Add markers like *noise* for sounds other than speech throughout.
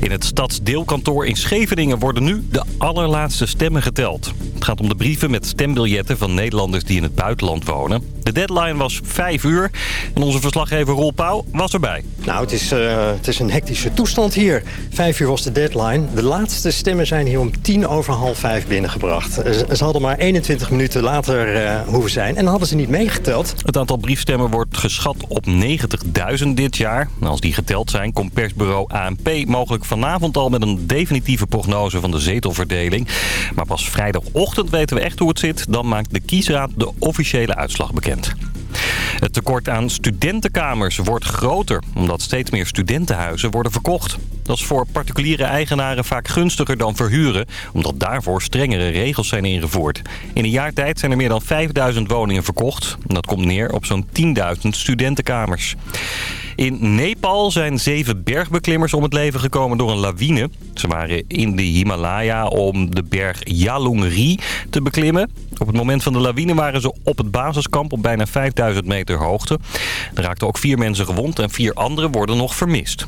In het stadsdeelkantoor in Scheveningen worden nu de allerlaatste stemmen geteld. Het gaat om de brieven met stembiljetten van Nederlanders die in het buitenland wonen. De deadline was 5 uur en onze verslaggever Roel Pauw was erbij. Nou, het is, uh, het is een hectische toestand hier. 5 uur was de deadline. De laatste stemmen zijn hier om tien over half vijf binnengebracht. Ze hadden maar 21 minuten later uh, hoeven zijn en hadden ze niet meegeteld. Het aantal briefstemmen wordt geschat op 90.000 dit jaar. als die geteld zijn, komt persbureau ANP mogelijk vanavond al met een definitieve prognose van de zetelverdeling. Maar pas vrijdagochtend weten we echt hoe het zit. Dan maakt de kiesraad de officiële uitslag bekend. Het tekort aan studentenkamers wordt groter, omdat steeds meer studentenhuizen worden verkocht. Dat is voor particuliere eigenaren vaak gunstiger dan verhuren, omdat daarvoor strengere regels zijn ingevoerd. In een jaar tijd zijn er meer dan 5000 woningen verkocht. Dat komt neer op zo'n 10.000 studentenkamers. In Nepal zijn zeven bergbeklimmers om het leven gekomen door een lawine. Ze waren in de Himalaya om de berg Yalungri te beklimmen. Op het moment van de lawine waren ze op het basiskamp op bijna 5000 meter hoogte. Er raakten ook vier mensen gewond en vier anderen worden nog vermist.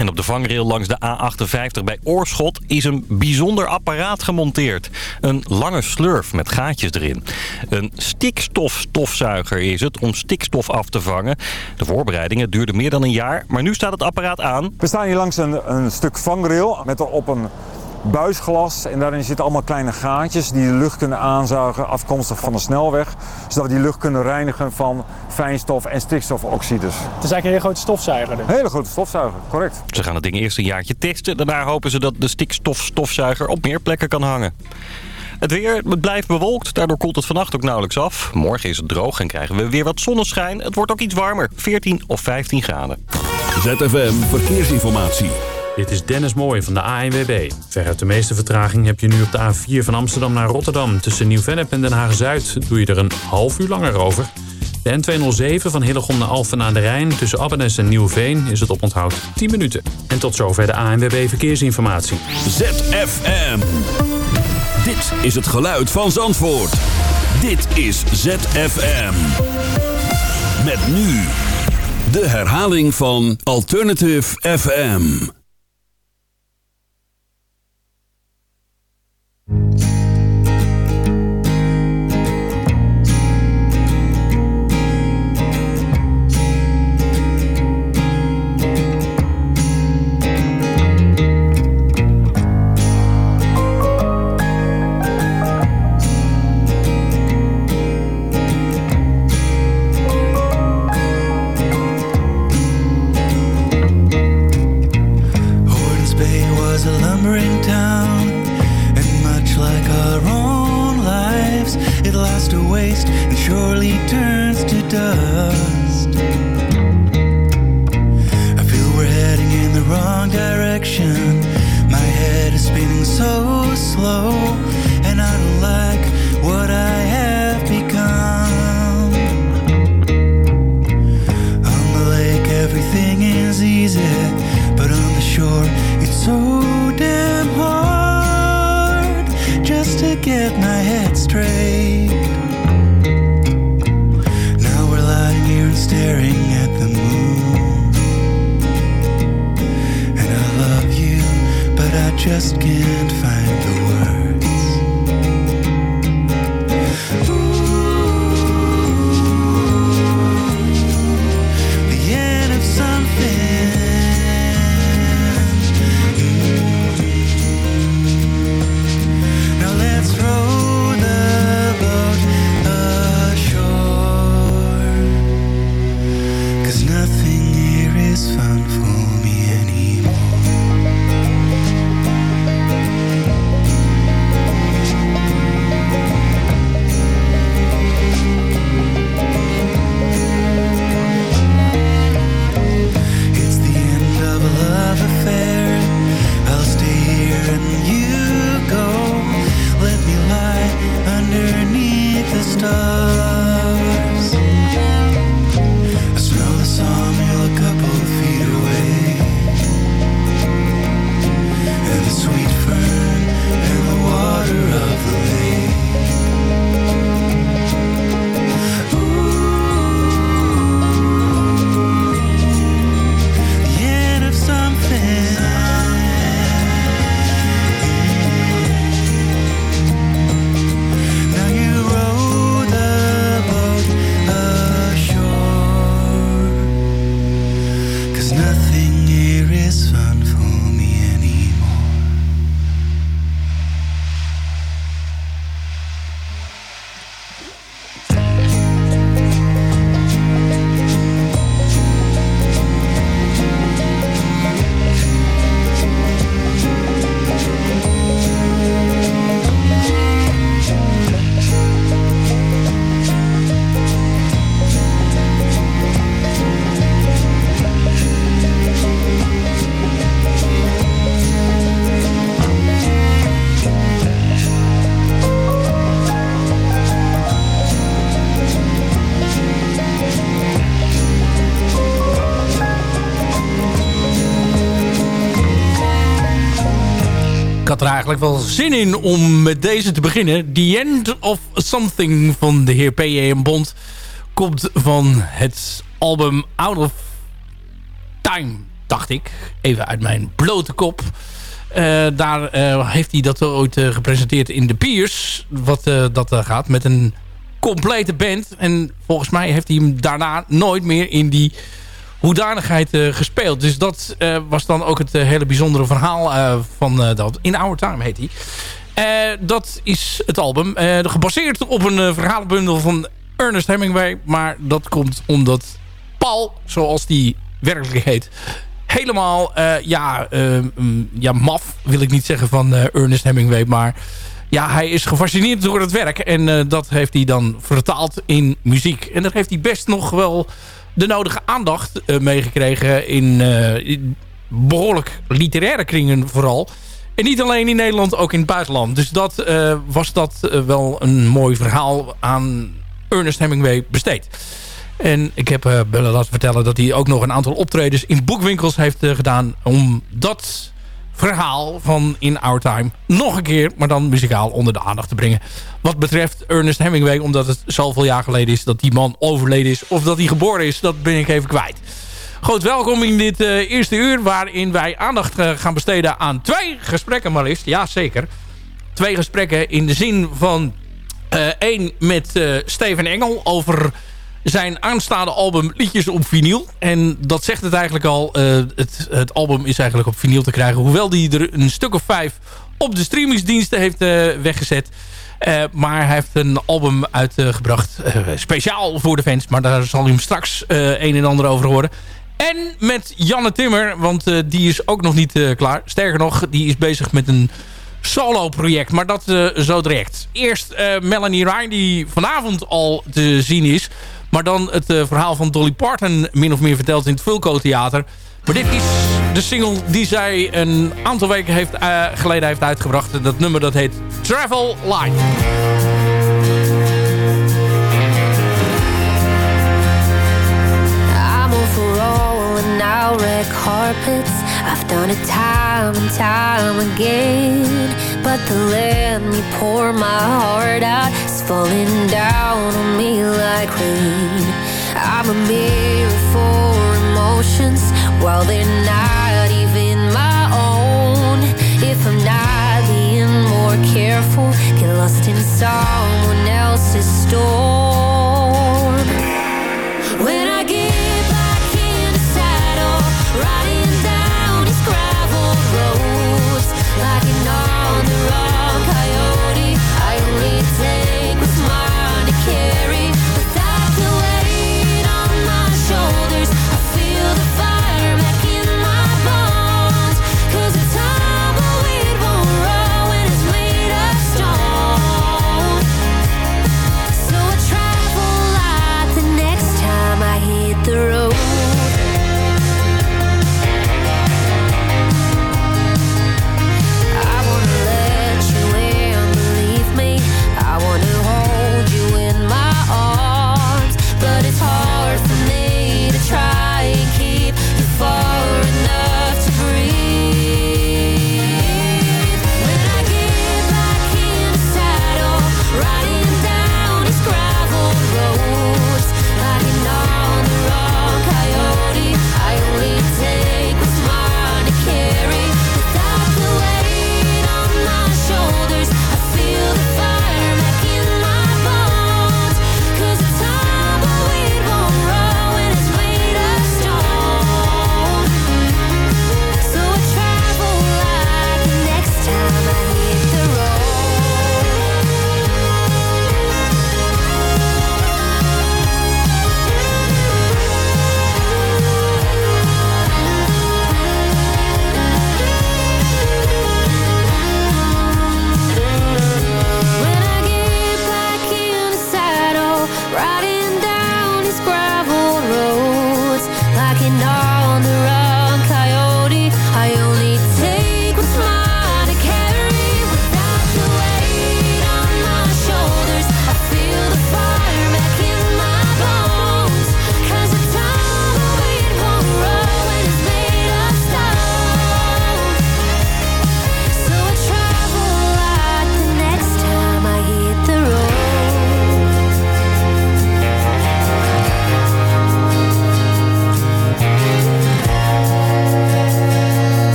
En op de vangrail langs de A58 bij Oorschot is een bijzonder apparaat gemonteerd. Een lange slurf met gaatjes erin. Een stikstofstofzuiger is het om stikstof af te vangen. De voorbereidingen duurden meer dan een jaar, maar nu staat het apparaat aan. We staan hier langs een, een stuk vangrail met erop een buisglas. En daarin zitten allemaal kleine gaatjes die de lucht kunnen aanzuigen afkomstig van de snelweg. Zodat we die lucht kunnen reinigen van fijnstof en stikstofoxides. Het is eigenlijk een hele grote stofzuiger. Een hele grote stofzuiger, correct. Ze gaan het ding eerst een jaartje testen. Daarna hopen ze dat de stikstofstofzuiger op meer plekken kan hangen. Het weer het blijft bewolkt, daardoor koelt het vannacht ook nauwelijks af. Morgen is het droog en krijgen we weer wat zonneschijn. Het wordt ook iets warmer, 14 of 15 graden. ZFM Verkeersinformatie. Dit is Dennis Mooij van de ANWB. Veruit de meeste vertraging heb je nu op de A4 van Amsterdam naar Rotterdam. Tussen Nieuw-Vennep en Den Haag-Zuid doe je er een half uur langer over. De N207 van Hillegom naar Alphen aan de Rijn... tussen Abbenes en Nieuwveen is het oponthoud 10 minuten. En tot zover de ANWB Verkeersinformatie. ZFM. Dit is het geluid van Zandvoort. Dit is ZFM. Met nu... De herhaling van Alternative FM. Had er get my head straight. Now we're lying here and staring at the moon. And I love you, but I just can't find. Eigenlijk wel zin in om met deze te beginnen. The End of Something van de heer P.J. Bond komt van het album Out of Time, dacht ik. Even uit mijn blote kop. Uh, daar uh, heeft hij dat ooit uh, gepresenteerd in de Piers. Wat dat gaat met een complete band. En volgens mij heeft hij hem daarna nooit meer in die hoedanigheid uh, gespeeld. Dus dat uh, was dan ook het uh, hele bijzondere verhaal van dat. In Our Time heet hij. dat is het album. gebaseerd op een verhalenbundel van Ernest Hemingway. Maar dat komt omdat Paul, zoals die werkelijk heet... helemaal, ja, mm, ja, maf wil ik niet zeggen van Ernest Hemingway... maar ja, hij is gefascineerd door het werk. En dat heeft hij dan vertaald in muziek. En dat heeft hij best nog wel de nodige aandacht uh, meegekregen in, uh, in, behoorlijk literaire kringen vooral. En niet alleen in Nederland, ook in het buitenland. Dus dat uh, was dat wel een mooi verhaal aan Ernest Hemingway besteed. En ik heb uh, laten vertellen dat hij ook nog een aantal optredens in boekwinkels heeft gedaan. Om dat verhaal van In Our Time nog een keer, maar dan muzikaal onder de aandacht te brengen. Wat betreft Ernest Hemingway, omdat het zoveel jaar geleden is dat die man overleden is. Of dat hij geboren is, dat ben ik even kwijt. Goed, welkom in dit uh, eerste uur waarin wij aandacht uh, gaan besteden aan twee gesprekken maar liefst. Ja, zeker. Twee gesprekken in de zin van uh, één met Steven Engel over zijn aanstaande album Liedjes op vinyl. En dat zegt het eigenlijk al. Uh, het, het, album is eigenlijk op vinyl te krijgen. Hoewel die er een stuk of vijf op de streamingsdiensten heeft uh, weggezet. Uh, maar hij heeft een album uitgebracht. speciaal voor de fans. Maar daar zal u hem straks een en ander over horen. En met Janne Timmer. Want die is ook nog niet klaar. Sterker nog, die is bezig met een solo project. Maar dat zo direct. Eerst Melanie Ryan die vanavond al te zien is. Maar dan het uh, verhaal van Dolly Parton min of meer verteld in het Vulco Theater. Maar dit is de single die zij een aantal weken heeft, uh, geleden heeft uitgebracht. Dat nummer dat heet Travel Light. Now. I've done it time time again. But to let me pour my heart out is falling down on me like rain. I'm a mirror for emotions while they're not even my own. If I'm not being more careful, get lost in someone else's storm.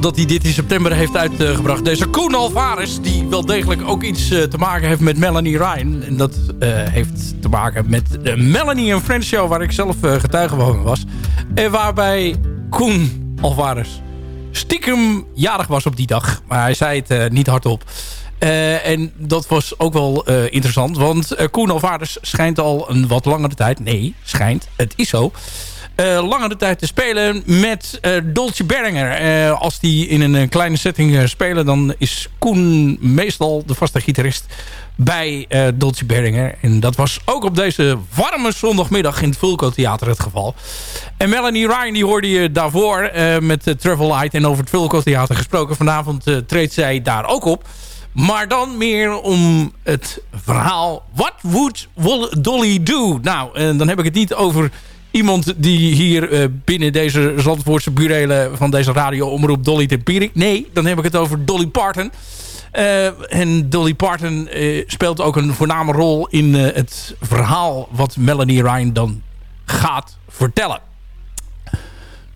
Dat hij dit in september heeft uitgebracht. Deze Koen Alvarez, die wel degelijk ook iets eh, te maken heeft met Melanie Ryan. En dat eh, heeft te maken met de Melanie and Friends show... waar ik zelf eh, getuige van was. En waarbij Koen Alvarez stiekem jarig was op die dag. Maar hij zei het eh, niet hardop. Eh, en dat was ook wel eh, interessant. Want Koen Alvarez schijnt al een wat langere tijd... Nee, schijnt. Het is zo eh, langere tijd te spelen met eh Dolce Berlinger. Eh, als die in een, eh, kleine setting eh, spelen... dan is Koen meestal de vaste gitarist bij eh Dolce Berlinger. En dat was ook op deze warme zondagmiddag in het Vulco Theater het geval. En Melanie Ryan die hoorde je daarvoor eh, met Travel Light... en over het Vulco Theater gesproken. Vanavond eh, treedt zij daar ook op. Maar dan meer om het verhaal... What would Dolly do? Nou, en dan heb ik het niet over iemand die hier eh, binnen deze Zandvoortse burelen van deze radio-omroep Dolly Tempierik. Nee, dan heb ik het over Dolly Parton. Eh, en Dolly Parton eh, speelt ook een voorname rol in het verhaal wat Melanie Ryan dan gaat vertellen.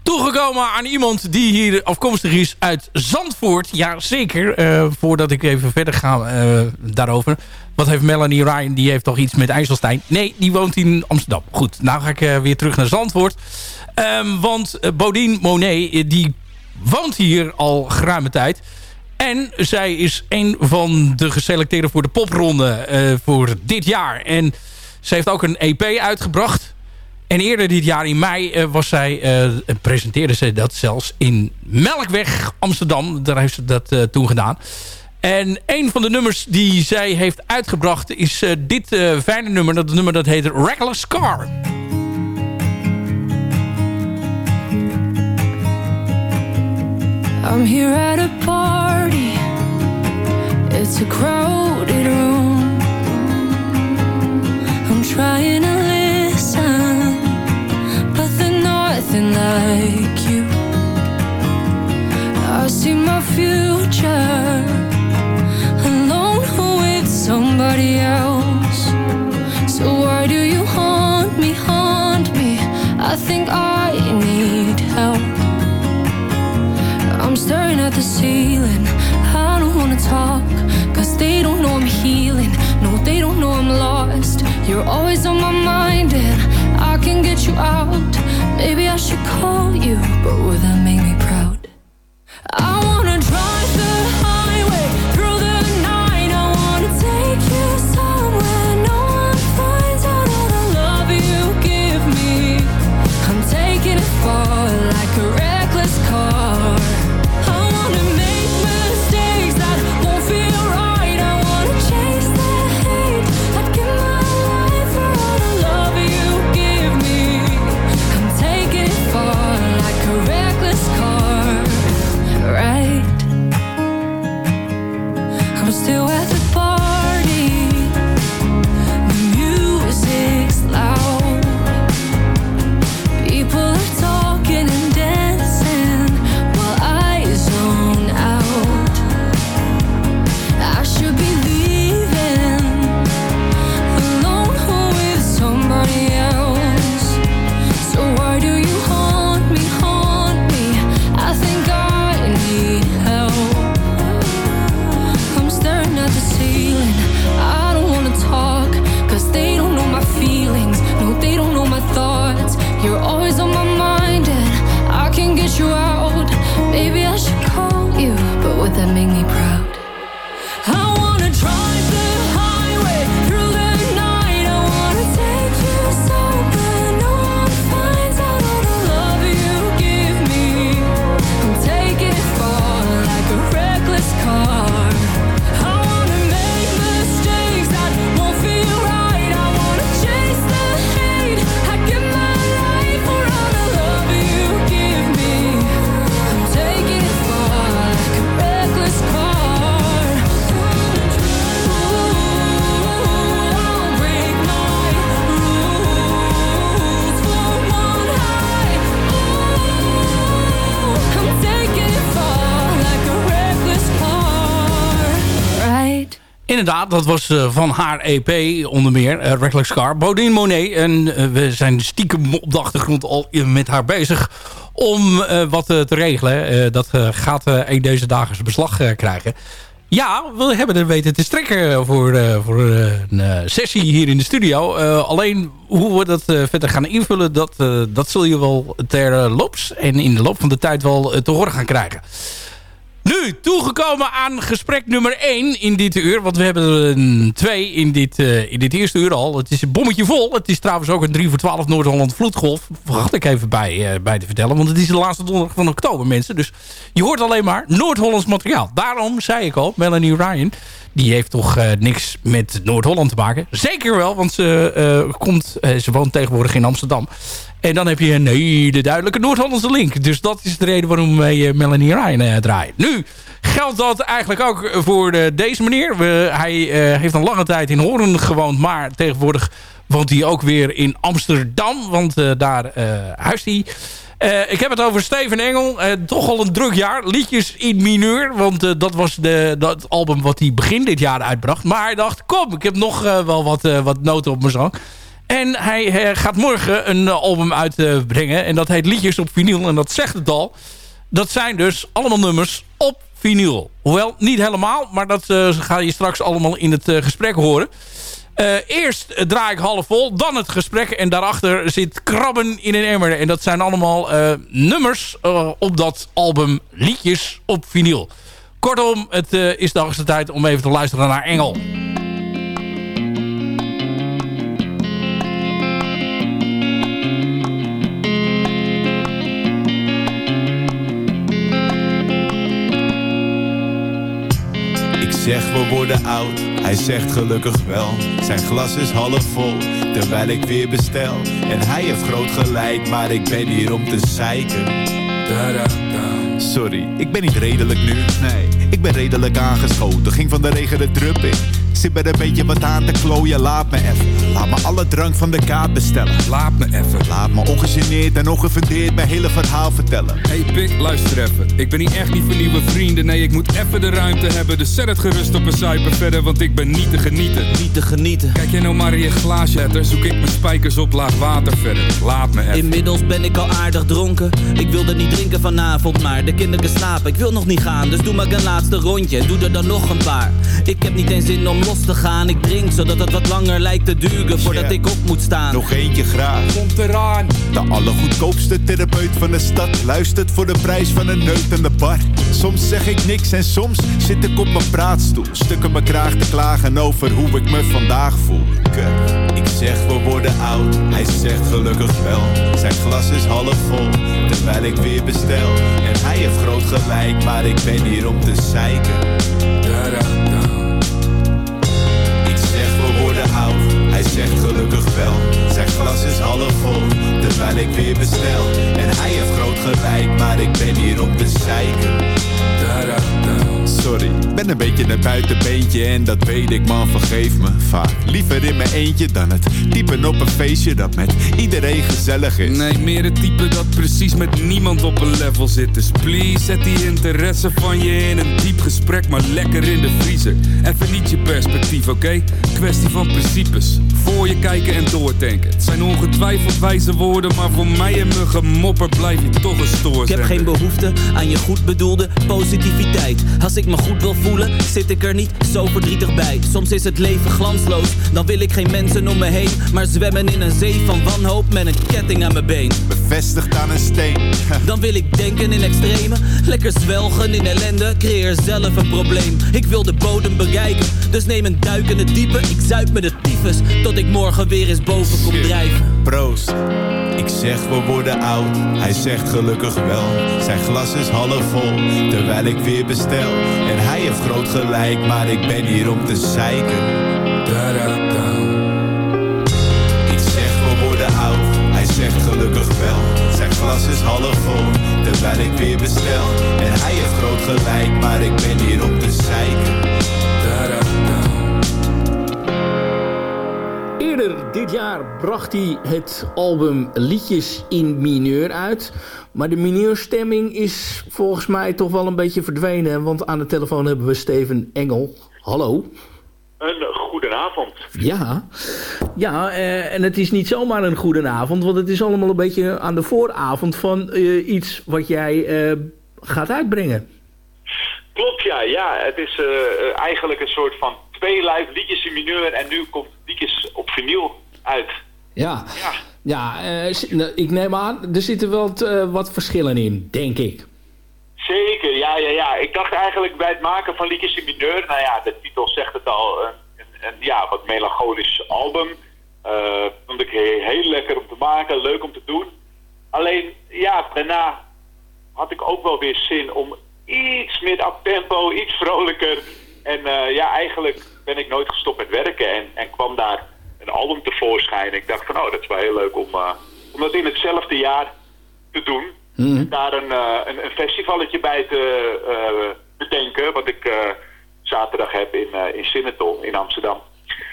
Toegekomen aan iemand die hier afkomstig is uit Zandvoort. Ja, zeker. Eh, voordat ik even verder ga eh, daarover. Wat heeft Melanie Ryan? Die heeft toch iets met IJsselstein? Nee, die woont in Amsterdam. Goed, nou ga ik eh, weer terug naar Zandvoort. Ehm, want Bodine Monet, die woont hier al geruime tijd. En zij is een van de geselecteerden voor de popronde voor dit jaar. En ze heeft ook een EP uitgebracht. En eerder dit jaar in mei eh, was zij, eh, presenteerde ze dat zelfs in Melkweg Amsterdam. Daar heeft ze dat eh, toen gedaan. En een van de nummers die zij heeft uitgebracht is dit fijne nummer. Dat nummer dat heet Reckless Car. I'm here at a party. It's a crowded room. I'm trying nothing like you. I see my future Alone with somebody else. So why do you haunt me, haunt me? I think I need help. I'm staring at the ceiling. I don't wanna talk Cause they don't know I'm healing. No, they don't know I'm lost. You're always on my mind and I can get you out. Maybe I should call you, but would that make me Inderdaad, dat was eh, van haar EP onder meer, uh, Reckless Car. Bodine Monet. En eh, we zijn stiekem op de achtergrond al met haar bezig om eh, wat eh, te regelen. Eh, dat eh, gaat eh een deze dagen zijn beslag eh, krijgen. Ja, we hebben er weten te strekken voor, eh, voor eh, een eh, sessie hier in de studio. Eh, alleen hoe we dat eh, verder gaan invullen, dat, eh, dat zul je wel ter eh, loops en in de loop van de tijd wel eh, te horen gaan krijgen. Nu, toegekomen aan gesprek nummer 1 in dit uur. Want we hebben er twee in dit, eh, in dit eerste uur al. Het is een bommetje vol. Het is trouwens ook een 3 voor 12 Noord-Holland vloedgolf. Vergat ik even bij, eh, bij te vertellen. Want het is de laatste donderdag van oktober, mensen. Dus je hoort alleen maar Noord-Hollands materiaal. Daarom zei ik al, Melanie Ryan... die heeft toch eh, niks met Noord-Holland te maken. Zeker wel, want ze, komt, ze woont tegenwoordig in Amsterdam. En dan heb je een hele duidelijke Noord-Hollandse link. Dus dat is de reden waarom wij eh, Melanie Ryan eh, draaien. Nu geldt dat eigenlijk ook voor eh, deze meneer. Hij heeft een lange tijd in Hoorn gewoond. Maar tegenwoordig woont hij ook weer in Amsterdam. Want daar huist hij. Ik heb het over Steven Engel. Toch al een druk jaar. Liedjes in mineur. Want dat was de, dat album wat hij begin dit jaar uitbracht. Maar hij dacht, kom, ik heb nog wel wat, wat noten op mijn zang. En hij eh, gaat morgen een eh, album uitbrengen. en dat heet Liedjes op vinyl. En dat zegt het al. Dat zijn dus allemaal nummers op vinyl. Hoewel, niet helemaal. Maar dat eh, ga je straks allemaal in het gesprek horen. Eerst draai ik half vol, dan het gesprek. En daarachter zit krabben in een emmer. En dat zijn allemaal nummers op dat album Liedjes op vinyl. Kortom, het is de hoogste tijd om even te luisteren naar Engel. We worden oud, hij zegt gelukkig wel. Zijn glas is half vol, terwijl ik weer bestel. En hij heeft groot gelijk, maar ik ben hier om te zeiken. Sorry, ik ben niet redelijk nu. Nee, ik ben redelijk aangeschoten. Ging van de regen de drup in. Zit met een beetje wat aan te klooien, laat me even. Laat me alle drank van de kaart bestellen. Laat me even. Laat me ongegeneerd en ongefundeerd mijn hele verhaal vertellen. Hey Pik, luister even. Ik ben hier echt niet voor nieuwe vrienden. Nee, ik moet even de ruimte hebben. Dus zet het gerust op een cyper verder, want ik ben niet te genieten. Niet te genieten. Kijk jij nou maar in je glaasje, letter, zoek ik mijn spijkers op laag water verder. Laat me even. Inmiddels ben ik al aardig dronken. Ik wilde niet drinken vanavond, maar de kinderen slapen. Ik wil nog niet gaan, dus doe maar een laatste rondje. Doe er dan nog een paar. Ik heb niet eens zin om los te gaan. Ik drink zodat het wat langer lijkt te duren voordat Yeah. ik op moet staan. Nog eentje graag. Komt eraan. De allergoedkoopste therapeut van de stad luistert voor de prijs van een neut aan de bar. Soms zeg ik niks en soms zit ik op mijn praatstoel. Stukken mijn kraag te klagen over hoe ik me vandaag voel. Kut. Ik zeg we worden oud, hij zegt gelukkig wel. Zijn glas is half vol, terwijl ik weer bestel. En hij heeft groot gelijk, maar ik ben hier om te zeiken. Ik ben een beetje een buitenbeentje en dat weet ik man, vergeef me vaak. Liever in mijn eentje dan het typen op een feestje dat met iedereen gezellig is. Nee, meer het type dat precies met niemand op een level zit. Dus please, zet die interesse van je in een diep gesprek, maar lekker in de vriezer. Even niet je perspectief, oké? Kwestie van principes. Voor je kijken en doordenken. Het zijn ongetwijfeld wijze woorden, maar voor mij en mijn gemopper blijf je toch een stoor. Ik heb geen behoefte aan je goed bedoelde positiviteit. Als ik me goed wil voelen, zit ik er niet zo verdrietig bij. Soms is het leven glansloos, dan wil ik geen mensen om me heen. Maar zwemmen in een zee van wanhoop met een ketting aan mijn been. Bevestigd aan een steen. *laughs* Dan wil ik denken in extreme, lekker zwelgen in ellende. Creëer zelf een probleem. Ik wil de bodem bereiken, dus neem een duik in het diepe. Ik zuip me de tyfus, tot ik morgen weer eens boven kom drijven. Proost. Ik zeg we worden oud, hij zegt gelukkig wel. Zijn glas is half vol, terwijl ik weer bestel. En hij heeft groot gelijk, maar ik ben hier om te zeiken. Ik zeg we worden oud, hij zegt gelukkig wel. Zijn glas is half vol, terwijl ik weer bestel. En hij heeft groot gelijk, maar ik ben hier om te zeiken. Dit jaar bracht hij het album Liedjes in Mineur uit. Maar de mineurstemming is volgens mij toch wel een beetje verdwenen. Want aan de telefoon hebben we Steven Engel. Hallo. Een goedenavond. Ja, ja eh, en het is niet zomaar een goede avond. Want het is allemaal een beetje aan de vooravond van eh, iets wat jij eh, gaat uitbrengen. Klopt, ja. ja het is eigenlijk een soort van twee live liedjes in mineur en nu komt liedjes op vinyl uit. Ja, ja. eh, nou, ik neem aan, er zitten wel eh, wat verschillen in, denk ik. Zeker, ja, ja, ja. Ik dacht eigenlijk bij het maken van liedjes in mineur, nou ja, de titel zegt het al, een, een, een, ja, wat melancholisch album. Eh vond ik he- heel lekker om te maken, leuk om te doen. Alleen, ja, daarna had ik ook wel weer zin om iets meer up tempo, iets vrolijker. En ja, eigenlijk ben ik nooit gestopt met werken en, en kwam daar een album tevoorschijn. Ik dacht van, oh, dat is wel heel leuk om, eh, om dat in hetzelfde jaar te doen. Daar een, eh, een, een festivalletje bij te eh, bedenken, wat ik eh, zaterdag heb in, eh in Sinneton in Amsterdam.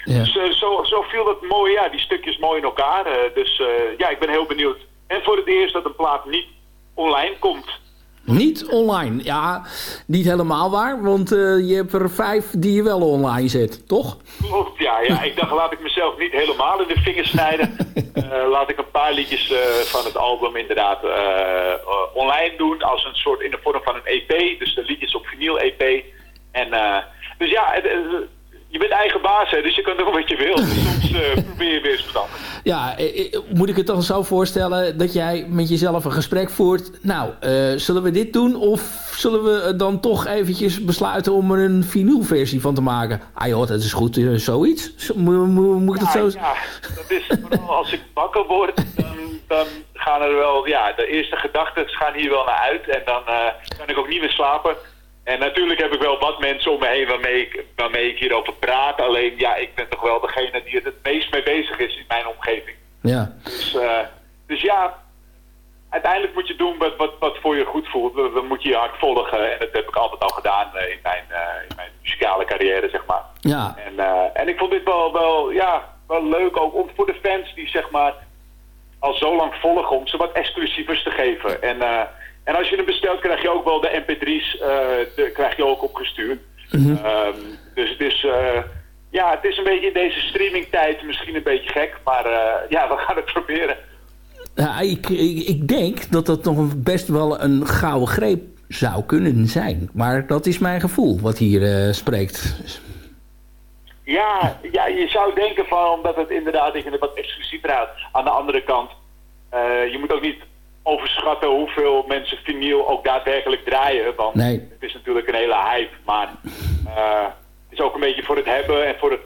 Dus eh, zo, zo viel dat mooi, ja, die stukjes mooi in elkaar. eh, dus eh, ja, ik ben heel benieuwd. En voor het eerst dat een plaat niet online komt. Niet online. Ja, niet helemaal waar. Want eh, je hebt er vijf die je wel online zet, toch? Klopt, ja, ja. Ik dacht, laat ik mezelf niet helemaal in de vingers snijden. *laughs* Eh, laat ik een paar liedjes eh, van het album inderdaad online doen. Als een soort in de vorm van een EP. Dus de liedjes op vinyl EP. En, dus ja, het, je bent eigen baas, hè, dus je kan doen wat je wil. Dus soms eh, *laughs* probeer je weer eens anders. Ja, eh, eh, moet ik het dan zo voorstellen dat jij met jezelf een gesprek voert? Nou, zullen we dit doen of zullen we dan toch eventjes besluiten om er een vinylversie van te maken? Ah joh, dat is goed, zoiets. Zo- Moet, ik dat zo... Ja, dat is vooral als ik wakker word, dan, dan gaan er wel, ja, de eerste gedachten gaan hier wel naar uit. En dan kan ik ook niet meer slapen. En natuurlijk heb ik wel wat mensen om me heen waarmee ik, waarmee ik hierover praat. Alleen, ja, ik ben toch wel degene die er het meest mee bezig is in mijn omgeving. Ja. Dus, eh, dus ja, uiteindelijk moet je doen wat, wat, wat voor je goed voelt. Dan moet je je hart volgen. En dat heb ik altijd al gedaan eh, in, mijn, eh, in mijn muzikale carrière, zeg maar. Ja. En, en ik vond dit wel, wel, ja, wel leuk, ook om, voor de fans die zeg maar al zo lang volgen, om ze wat exclusievers te geven. En, en als je hem bestelt, krijg je ook wel de mp3's, eh, de, krijg je ook opgestuurd. Ehm, dus dus eh, ja, het is een beetje in deze streamingtijd misschien een beetje gek, maar eh, ja, *laughs* we gaan het proberen. Ja, ik, ik, ik denk dat dat nog best wel een gouden greep zou kunnen zijn. Maar dat is mijn gevoel wat hier spreekt. Ja, ja, je zou denken van, omdat het inderdaad het wat exclusiever houdt. Aan de andere kant, je moet ook niet overschatten hoeveel mensen vinyl ook daadwerkelijk draaien. Want Nee. het is natuurlijk een hele hype, maar eh, het is ook een beetje voor het hebben en voor het,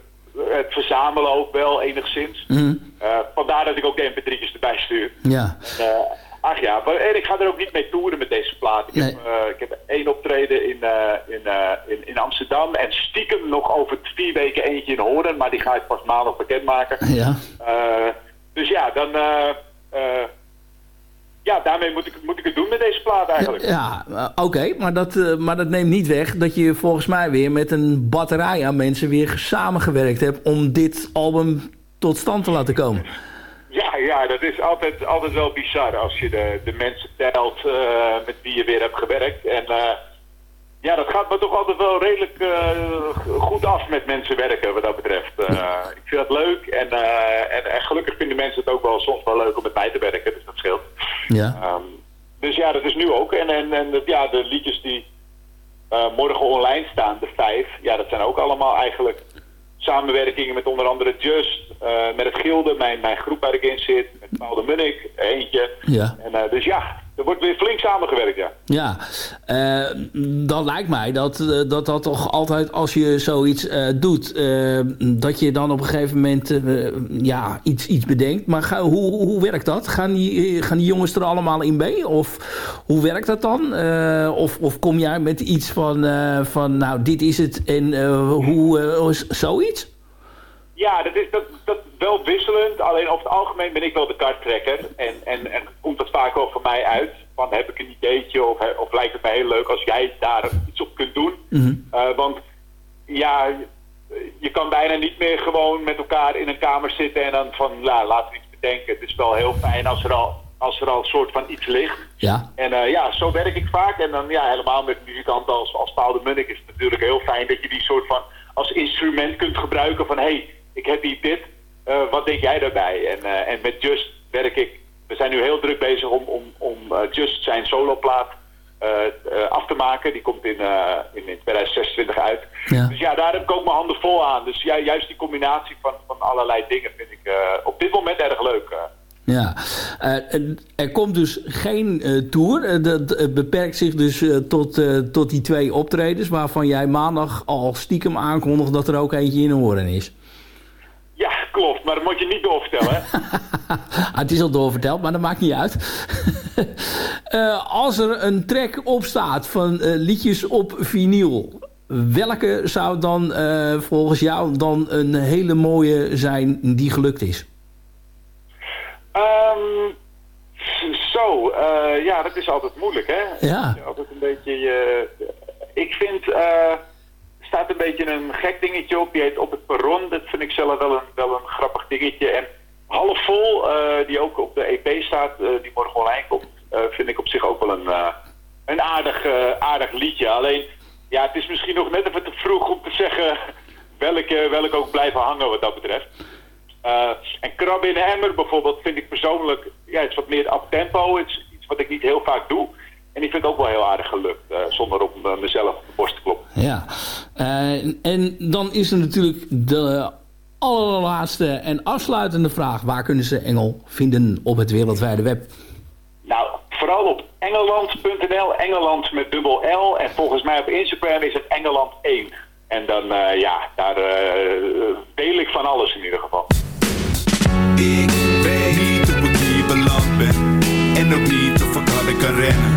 het verzamelen ook wel enigszins. Mhm. Eh, vandaar dat ik ook de mp3'tjes erbij stuur. Ja. En, eh, ach ja, maar, en ik ga er ook niet mee toeren met deze plaat. Ik, Nee. heb, ik heb één optreden in, in, in, in Amsterdam en stiekem nog over vier weken eentje in Hoorn, maar die ga ik pas maandag bekendmaken. Ja. Dus ja, dan... ja, daarmee moet ik, moet ik het doen met deze plaat eigenlijk. Ja, eh, oké, maar, dat, eh, maar dat neemt niet weg dat je volgens mij weer met een batterij aan mensen weer samengewerkt hebt om dit album tot stand te laten komen. Ja, ja, dat is altijd, altijd wel bizar als je de, de mensen telt eh, met wie je weer hebt gewerkt. En ja, dat gaat me toch altijd wel redelijk eh, goed af met mensen werken wat dat betreft. Eh, ik vind dat leuk en, eh, en, en gelukkig vinden mensen het ook wel soms wel leuk om met mij te werken, dus dat scheelt. Ja. Ehm, dus ja, dat is nu ook. En, en, en ja, de liedjes die morgen online staan, de vijf, ja, dat zijn ook allemaal eigenlijk samenwerkingen met onder andere Just, met het Gilde, mijn, mijn groep waar ik in zit, met Paul de Munnik, eentje. Ja. En, dus ja, er wordt weer flink samengewerkt, ja. Ja, eh, dan lijkt mij dat, eh, dat dat toch altijd als je zoiets eh, doet, dat je dan op een gegeven moment ja, iets, iets bedenkt. Maar hoe, hoe werkt dat? Gaan die, gaan die jongens er allemaal in mee? Of hoe werkt dat dan? Of, of kom jij met iets van, van nou dit is het en hoe, eh, zoiets? Ja, dat is dat, dat wel wisselend. Alleen over het algemeen ben ik wel de karttrekker. En, en, en komt dat vaak wel van mij uit. Van heb ik een ideetje of, of lijkt het me heel leuk als jij daar iets op kunt doen. Eh, want ja, je- kan bijna niet meer gewoon met elkaar in een kamer zitten en dan van ja, laten we iets bedenken. Het is wel heel fijn als er al, als er al een soort van iets ligt. Ja. En eh, ja, zo werk ik vaak. En dan ja, helemaal met muzikanten als, als Paul de Munnik is het natuurlijk heel fijn dat je die soort van als instrument kunt gebruiken van hé, hey, ik heb hier dit, eh, wat denk jij daarbij? En, eh, en met Just werk ik, we zijn nu heel druk bezig om, om, om eh, Just zijn soloplaat af te maken. Die komt in, in, in 2026 uit. Ja. Dus ja, daar heb ik ook mijn handen vol aan. Dus ja, juist die combinatie van, van allerlei dingen vind ik op dit moment erg leuk. Ja, er komt dus geen eh, tour. Dat beperkt zich dus tot, tot die twee optredens... waarvan jij maandag al stiekem aankondigt dat er ook eentje in horen is. Ja, klopt. Maar dat moet je niet doorvertellen? *laughs* Ah, het is al doorverteld, maar dat maakt niet uit. *laughs* Eh, als er een track op staat van eh, liedjes op vinyl... welke zou dan eh, volgens jou dan een hele mooie zijn die gelukt is? Ehm, zo, ja, dat is altijd moeilijk, hè? Ja. Altijd een beetje... ik vind... staat een beetje een gek dingetje op. Die heet Op het Perron. Dat vind ik zelf wel een, wel een grappig dingetje. En Half Vol, eh, die ook op de EP staat, eh, die morgen online komt... eh, vind ik op zich ook wel een, een aardig, aardig liedje. Alleen, ja, het is misschien nog net even te vroeg om te zeggen... welke, welke ook blijven hangen wat dat betreft. En krabben in de emmer bijvoorbeeld vind ik persoonlijk ja, is wat meer up-tempo. Is iets wat ik niet heel vaak doe. En ik vind het ook wel heel aardig gelukt, eh, zonder op eh, mezelf op de borst te kloppen. Ja, Eh, en dan is er natuurlijk de allerlaatste en afsluitende vraag. Waar kunnen ze Engel vinden op het wereldwijde web? Nou, vooral op engeland.nl, Engeland met dubbel L. En volgens mij op Instagram is het Engeland 1. En dan, eh, ja, daar eh, deel ik van alles in ieder geval. Ik weet niet hoe ik hier beland ben En ook niet of ik harder kan rennen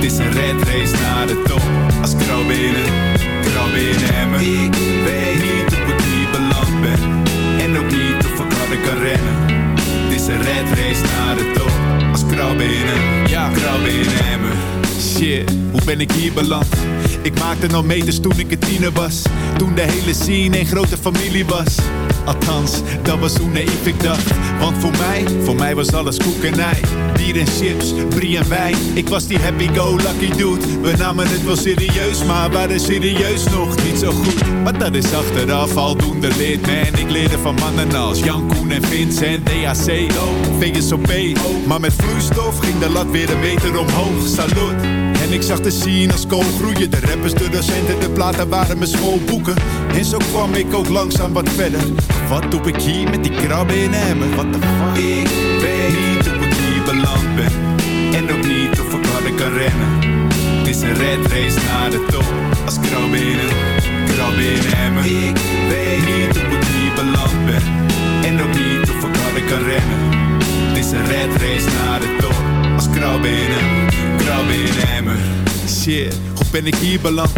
Het is een red race naar de top. Als krab in een, krab in een emmer Ik weet niet hoe ik hier beland ben. En ook niet of ik harder kan rennen. Het is een red race naar de top. Als krab in een, ja, krab in een emmer Shit, hoe ben ik hier beland? Ik maakte nog meters toen ik een tiener was. Toen de hele scene een grote familie was. Althans, dat was hoe naïef ik dacht. Want voor mij, voor mij was alles koekenij. Bier en chips, brie en wijn. Ik was die happy-go-lucky dude. We namen het wel serieus, maar waren serieus nog niet zo goed. Maar dat is achteraf aldoende leert man. Ik leerde van mannen als Jan Koen en Vincent, DAC, VSOP. Maar met vloeistof ging de lat weer een meter omhoog. Salut. Ik zag de kool groeien. De rappers, de docenten, de platen waren mijn schoolboeken. En zo kwam ik ook langzaam wat verder. Wat doe ik hier met die krabben in emmer? What the fuck? Ik weet niet hoe ik hier beland ben. En ook niet of ik harder kan rennen. Het is een red race naar de top. Als krabben in een, krabben in. Ik weet niet hoe ik hier beland ben. En ook niet of ik harder kan rennen. Het is een red race naar de top. Als krabben in een, krabben in emmer. Shit, hoe ben ik hier beland?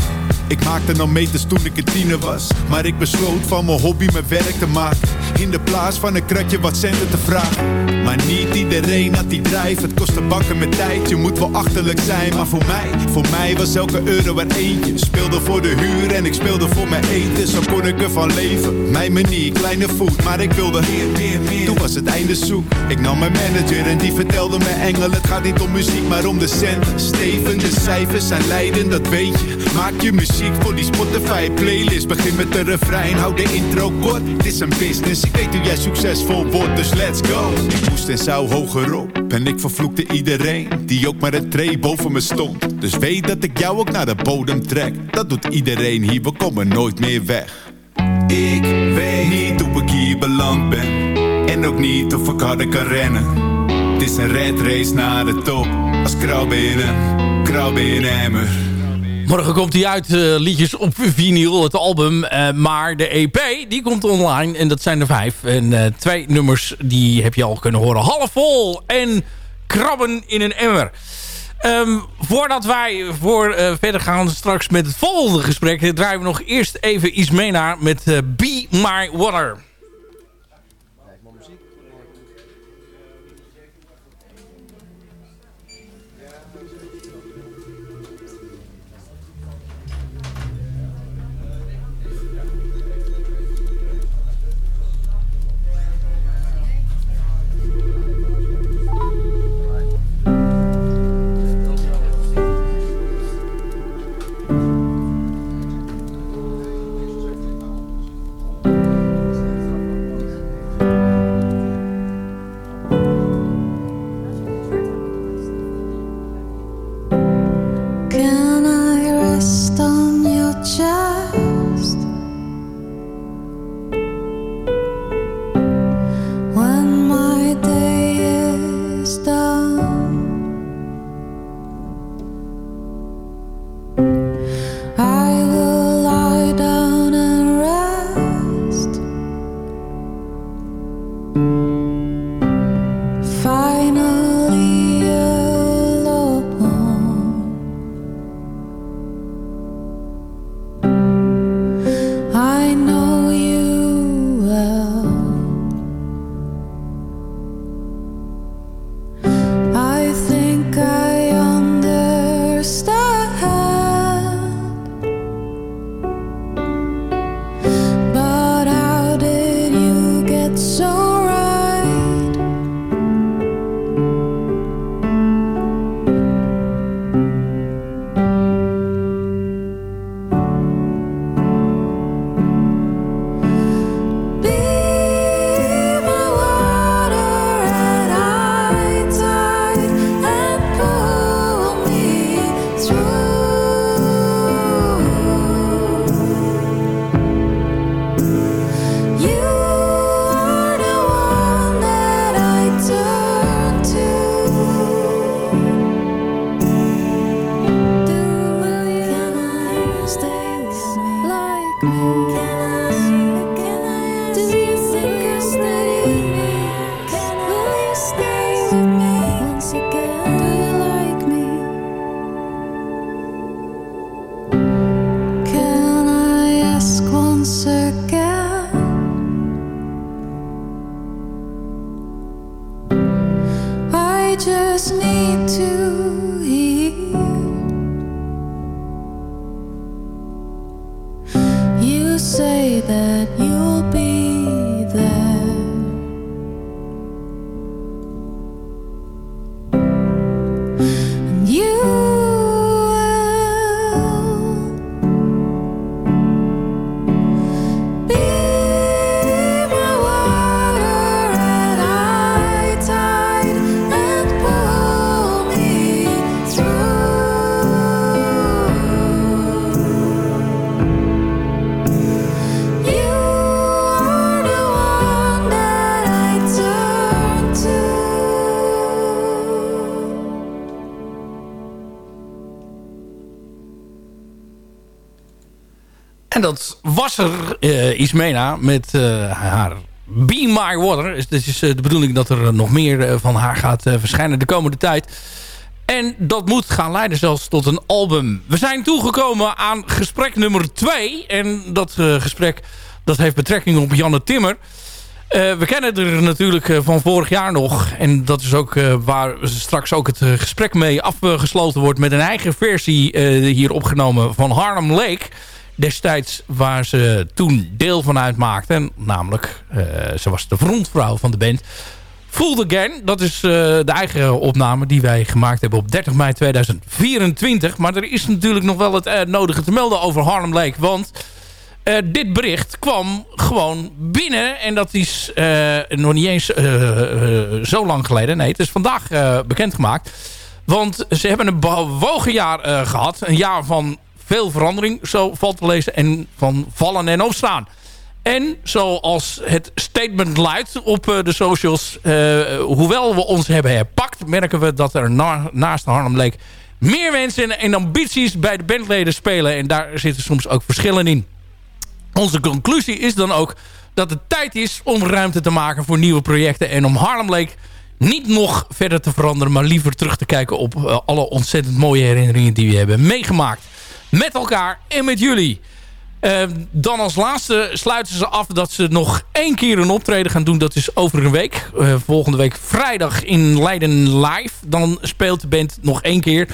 Ik maakte nog meters toen ik een tiener was. Maar ik besloot van mijn hobby mijn werk te maken. In de plaats van een kratje wat centen te vragen. Maar niet iedereen had die drijf. Het kostte bakken met tijd. Je moet wel achterlijk zijn. Maar voor mij, voor mij was elke euro er eentje. Speelde voor de huur en ik speelde voor mijn eten. Zo kon ik ervan leven. Mijn manier, kleine voet. Maar ik wilde meer, meer, meer. Toen was het einde zoek. Ik nam mijn manager en die vertelde me engel. Het gaat niet om muziek, maar om de centen. Steven, de cijfers zijn leidend, dat weet je. Maak je muziek voor die Spotify playlist. Begin met de refrein, hou de intro kort. Het is een business, ik weet hoe jij succesvol wordt, dus let's go. Moest en zou hoger op. En ik vervloekte iedereen die ook maar een tree boven me stond. Dus weet dat ik jou ook naar de bodem trek. Dat doet iedereen hier, we komen nooit meer weg. Ik weet niet hoe ik hier beland ben. En ook niet of ik harder kan rennen. Het is een red race naar de top. Als krabben in. Morgen komt hij uit, eh, liedjes op vinyl, het album. eh, maar de EP, die komt online. En dat zijn er vijf. En eh, twee nummers, die heb je al kunnen horen. Half vol en krabben in een emmer. Ehm, voordat wij voor, verder gaan straks met het volgende gesprek... draaien we nog eerst even iets mee naar met Be My Water. Was er uh, Ismena met uh, haar Be My Water. Dus het is uh, de bedoeling dat er nog meer van haar gaat verschijnen de komende tijd. En dat moet gaan leiden zelfs tot een album. We zijn toegekomen aan gesprek nummer 2. En dat gesprek dat heeft betrekking op Janne Timmer. We kennen er natuurlijk van vorig jaar nog. En dat is ook waar straks ook het gesprek mee afgesloten wordt... met een eigen versie hier opgenomen van Harlem Lake. Destijds waar ze toen deel van uitmaakten. Namelijk, ze was de frontvrouw van de band. Fooled Again, dat is de eigen opname die wij gemaakt hebben op 30 mei 2024. Maar er is natuurlijk nog wel het nodige te melden over Harlem Lake. Want... Dit bericht kwam gewoon binnen. En dat is nog niet eens zo lang geleden. Nee, het is vandaag bekendgemaakt. Want ze hebben een bewogen jaar gehad. Een jaar van veel verandering, zo valt te lezen. En van vallen en opstaan. En zoals het statement luidt op de socials... hoewel we ons hebben herpakt... merken we dat er na naast Harlem Lake... meer wensen en ambities bij de bandleden spelen. En daar zitten soms ook verschillen in. Onze conclusie is dan ook dat het tijd is om ruimte te maken voor nieuwe projecten. En om Harlem Lake niet nog verder te veranderen. Maar liever terug te kijken op uh, alle ontzettend mooie herinneringen die we hebben meegemaakt. Met elkaar en met jullie. Uh, dan als laatste sluiten ze af dat ze nog één keer een optreden gaan doen. Dat is over een week. Uh, volgende week vrijdag in Leiden live. Dan speelt de band nog één keer.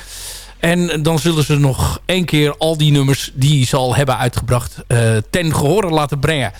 En dan zullen ze nog één keer al die nummers die ze al hebben uitgebracht uh, ten gehore laten brengen.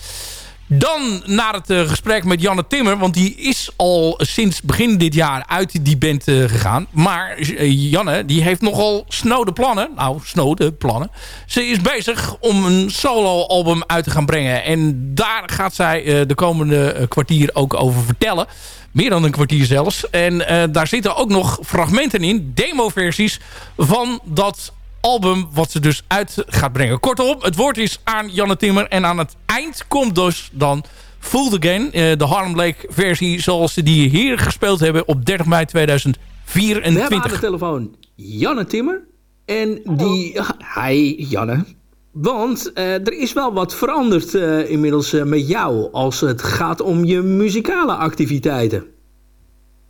Dan naar het uh, gesprek met Janne Timmer. Want die is al sinds begin dit jaar uit die band uh, gegaan. Maar Janne die heeft nogal snode plannen. Nou, snode plannen. Ze is bezig om een solo-album uit te gaan brengen. En daar gaat zij de komende kwartier ook over vertellen. Meer dan een kwartier zelfs. En daar zitten ook nog fragmenten in, demoversies van dat album wat ze dus uit gaat brengen. Kortom, het woord is aan Janne Timmer. En aan het eind komt dus dan Fooled Again. Uh, de Harlem Lake versie zoals ze die hier gespeeld hebben op 30 mei 2024. We hebben aan de telefoon Janne Timmer. En die... Hi Janne. Want uh, er is wel wat veranderd uh, inmiddels uh, met jou als het gaat om je muzikale activiteiten.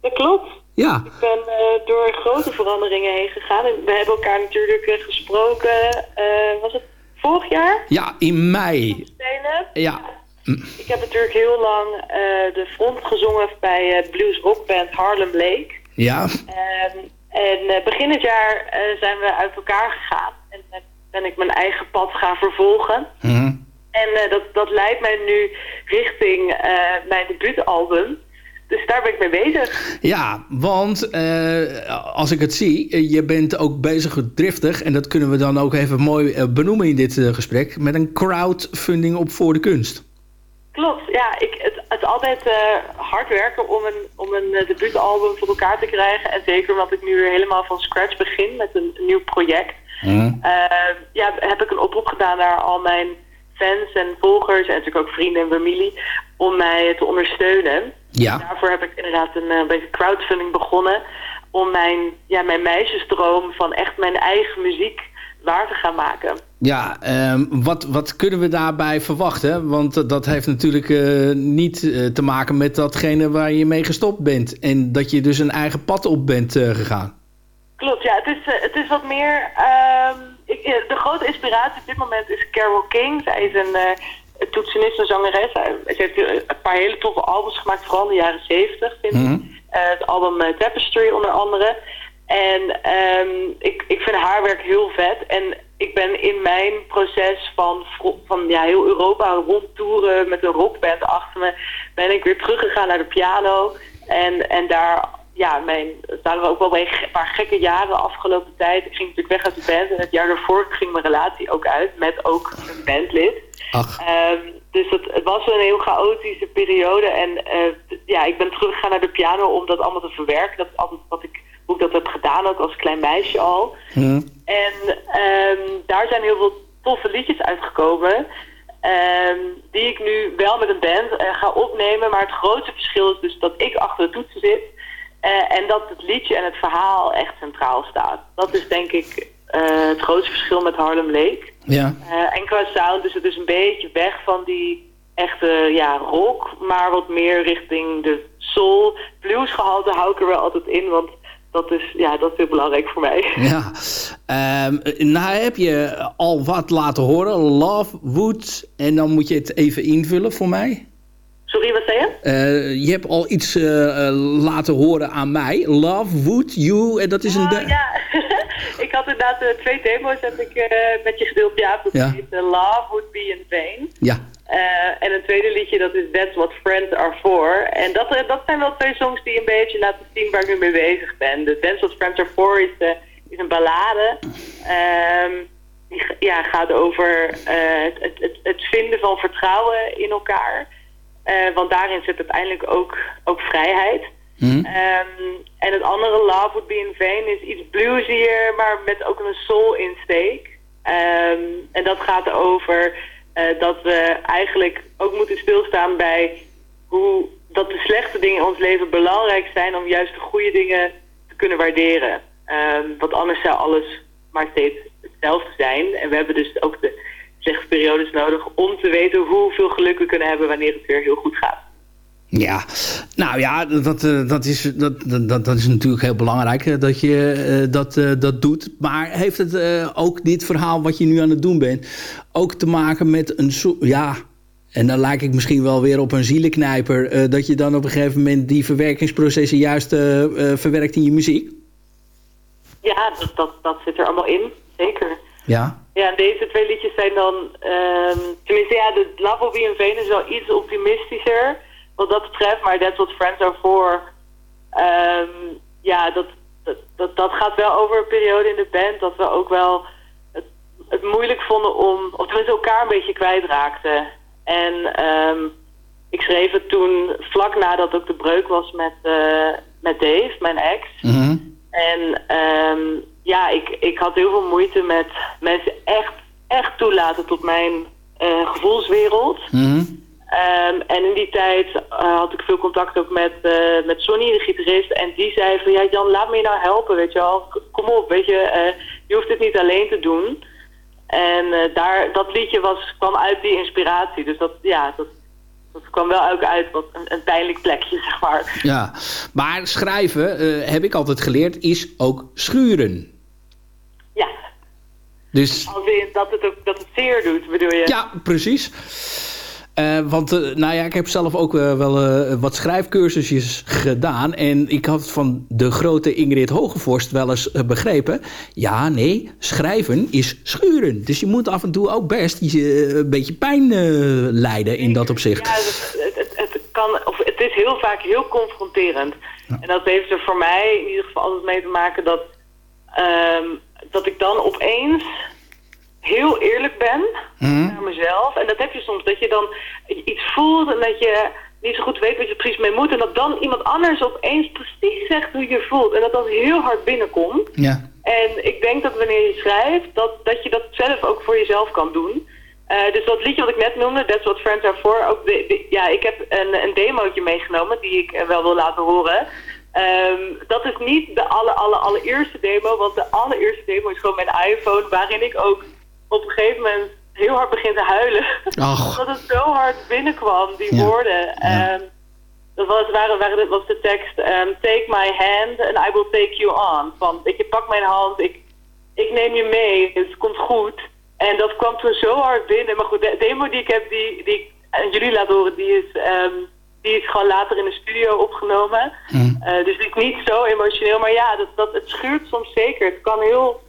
Dat klopt. Ja. Ik ben door grote veranderingen heen gegaan. We hebben elkaar natuurlijk gesproken, was het vorig jaar? Ja, in mei. Ja. Ik heb natuurlijk heel lang de front gezongen bij blues rockband Harlem Lake. Ja. Ehm, en begin het jaar zijn we uit elkaar gegaan. En ben ik mijn eigen pad gaan vervolgen. Mhm. En dat, dat leidt mij nu richting mijn debuutalbum. Dus daar ben ik mee bezig. Ja, want uh, als ik het zie, je bent ook bezig driftig. En dat kunnen we dan ook even mooi benoemen in dit gesprek. Met een crowdfunding op voor de kunst. Klopt, ja. Ik, het, het altijd hard werken om een, om een debuutalbum voor elkaar te krijgen. En zeker omdat ik nu weer helemaal van scratch begin met een, een nieuw project. Mm. Uh, ja, heb ik een oproep gedaan naar al mijn fans en volgers en natuurlijk ook vrienden en familie om mij te ondersteunen. Ja. Daarvoor heb ik inderdaad een, een beetje crowdfunding begonnen om mijn, ja, mijn meisjesdroom van echt mijn eigen muziek waar te gaan maken. Ja, um, wat, wat kunnen we daarbij verwachten? Want dat heeft natuurlijk uh, niet uh, te maken met datgene waar je mee gestopt bent. En dat je dus een eigen pad op bent gegaan. Klopt, ja. Het is, het is wat meer... Uh, ik, de grote inspiratie op dit moment is Carole King. Zij is een toetsenist en zangeres. Ze heeft een paar hele toffe albums gemaakt, vooral in de jaren zeventig, vind ik. Mm -hmm. het album Tapestry onder andere. En um, ik, ik vind haar werk heel vet. En ik ben in mijn proces van, van ja, heel Europa rondtoeren met een rockband achter me... ben ik weer teruggegaan naar de piano. En, en daar ja, mijn, het waren ook wel een paar gekke jaren afgelopen tijd. Ik ging natuurlijk weg uit de band. En het jaar daarvoor ging mijn relatie ook uit met ook een bandlid. Ach. Um, dus het, het, was een heel chaotische periode. En uh, ja, ik ben teruggegaan naar de piano om dat allemaal te verwerken. Dat is altijd wat ik, hoe ik dat heb gedaan, ook als klein meisje al. Hmm. En um, daar zijn heel veel toffe liedjes uitgekomen. Um, die ik nu wel met een band uh, ga opnemen. Maar het grootste verschil is dus dat ik achter de toetsen zit. Uh, en dat het liedje en het verhaal echt centraal staat. Dat is denk ik uh, het grootste verschil met Harlem Lake. Ja. Eh, en qua sound is het dus een beetje weg van die echte ja, rock, maar wat meer richting de soul. Bluesgehalte hou ik er wel altijd in, want dat is, ja, dat is heel belangrijk voor mij. *laughs* Ja. Ehm, nou heb je al wat laten horen. Love, Wood. En dan moet je het even invullen voor mij. Sorry, wat zei je? Eh, je hebt al iets eh, eh, laten horen aan mij. Love, Wood, You. En dat is een... De- ja, *laughs* ik had inderdaad twee demo's heb ik met je gedeeld. Ja, dat Ja. heet Love Would Be in Vain. Ja. En een tweede liedje, dat is That's What Friends Are For. En dat, dat zijn wel twee songs die een beetje laten zien waar ik nu mee bezig ben. De That's What Friends Are For is, is een ballade. Ehm, die ja, gaat over het, het, het vinden van vertrouwen in elkaar. Eh, want daarin zit uiteindelijk ook, ook vrijheid. Mhm. Ehm, en het andere, Love Would Be in Vain, is iets bluesier, maar met ook een soul insteek. Ehm, en dat gaat over eh, dat we eigenlijk ook moeten stilstaan bij hoe dat de slechte dingen in ons leven belangrijk zijn om juist de goede dingen te kunnen waarderen. Ehm, want anders zou alles maar steeds hetzelfde zijn. En we hebben dus ook de slechte periodes nodig om te weten hoeveel geluk we kunnen hebben wanneer het weer heel goed gaat. Ja, nou ja, dat, eh, dat, is, dat, dat, dat is natuurlijk heel belangrijk eh, dat je eh, dat, dat doet. Maar heeft het ook dit verhaal wat je nu aan het doen bent... ook te maken met een soort... Ja, en dan lijk ik misschien wel weer op een zielenknijper... dat je dan op een gegeven moment die verwerkingsprocessen juist verwerkt in je muziek? Ja, dat, dat, dat zit er allemaal in, zeker. Ja. Ja, en deze twee liedjes zijn dan... ehm, tenminste, ja, de Love Will Be in Vain is wel iets optimistischer wat dat betreft. Maar That's What Friends Are For... ehm, ja, dat, dat, dat, dat gaat wel over een periode in de band dat we ook wel het, het moeilijk vonden om... Of tenminste elkaar een beetje kwijtraakten. En ehm, ik schreef het toen vlak nadat ook de breuk was met, eh, met Dave, mijn ex. En ehm, ja, ik, ik had heel veel moeite met mensen echt, echt toelaten tot mijn eh, gevoelswereld. Ehm, en in die tijd eh, had ik veel contact ook met, eh, met Sonny, de gitarist. En die zei van, ja Jan, laat me je nou helpen, weet je wel. Kom op, weet je, je hoeft het niet alleen te doen. En daar, dat liedje was, kwam uit die inspiratie. Dus dat, ja, dat, dat kwam wel ook uit wat een, een pijnlijk plekje, zeg maar. Ja, maar schrijven, eh, heb ik altijd geleerd, is ook schuren. Ja. Dus Als in dat het, ook, dat het zeer doet, bedoel je? Ja, precies. Eh, want eh, nou ja, ik heb zelf ook eh, wel wat schrijfcursusjes gedaan. En ik had van de grote Ingrid Hogevorst wel eens begrepen. Ja, nee, schrijven is schuren. Dus je moet af en toe ook best je, een beetje pijn lijden in dat opzicht. Ja, het, het, het, het kan, of het is heel vaak heel confronterend. En dat heeft er voor mij in ieder geval altijd mee te maken dat, ehm, dat ik dan opeens heel eerlijk ben naar mezelf. En dat heb je soms, dat je dan iets voelt en dat je niet zo goed weet wat je precies mee moet. En dat dan iemand anders opeens precies zegt hoe je voelt. En dat dat heel hard binnenkomt. Ja. En ik denk dat wanneer je schrijft, dat, dat je dat zelf ook voor jezelf kan doen. Eh, dus dat liedje wat ik net noemde, That's What Friends Are For. Ook de, de- ja, ik heb een, een demootje meegenomen die ik eh, wel wil laten horen. Ehm, dat is niet de alle, alle, allereerste demo, want de allereerste demo is gewoon mijn iPhone, waarin ik ook op een gegeven moment heel hard begin te huilen. *laughs* Omdat het zo hard binnenkwam, die Ja. woorden. Ehm, dat was, waren, waren, was de tekst, ehm, take my hand and I will take you on. Van, weet je, pak mijn hand, ik, ik neem je mee, het komt goed. En dat kwam toen zo hard binnen. Maar goed, de demo die ik heb, die, die ik aan jullie laat horen, die is, ehm, die is gewoon later in de studio opgenomen. Eh, dus die is niet zo emotioneel. Maar ja, dat, dat, het schuurt soms zeker. Het kan heel,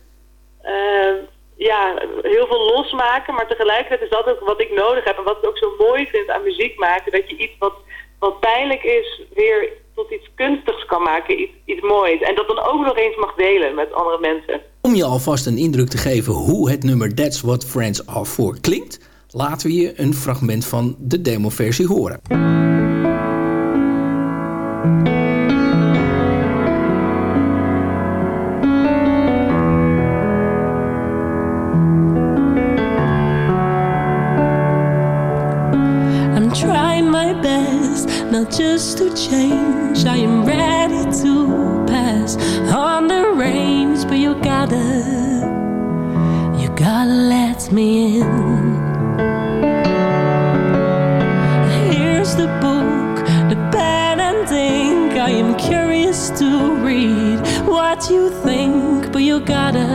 ja, heel veel losmaken. Maar tegelijkertijd is dat ook wat ik nodig heb. En wat ik ook zo mooi vind aan muziek maken. Dat je iets wat, wat pijnlijk is, weer tot iets kunstigs kan maken. Iets, iets moois. En dat dan ook nog eens mag delen met andere mensen. Om je alvast een indruk te geven hoe het nummer That's What Friends Are For klinkt... laten we je een fragment van de demoversie horen. Not just to change. I am ready to pass on the reins, but you gotta, you gotta let me in. Here's the book, the pen and ink. I am curious to read what you think, but you gotta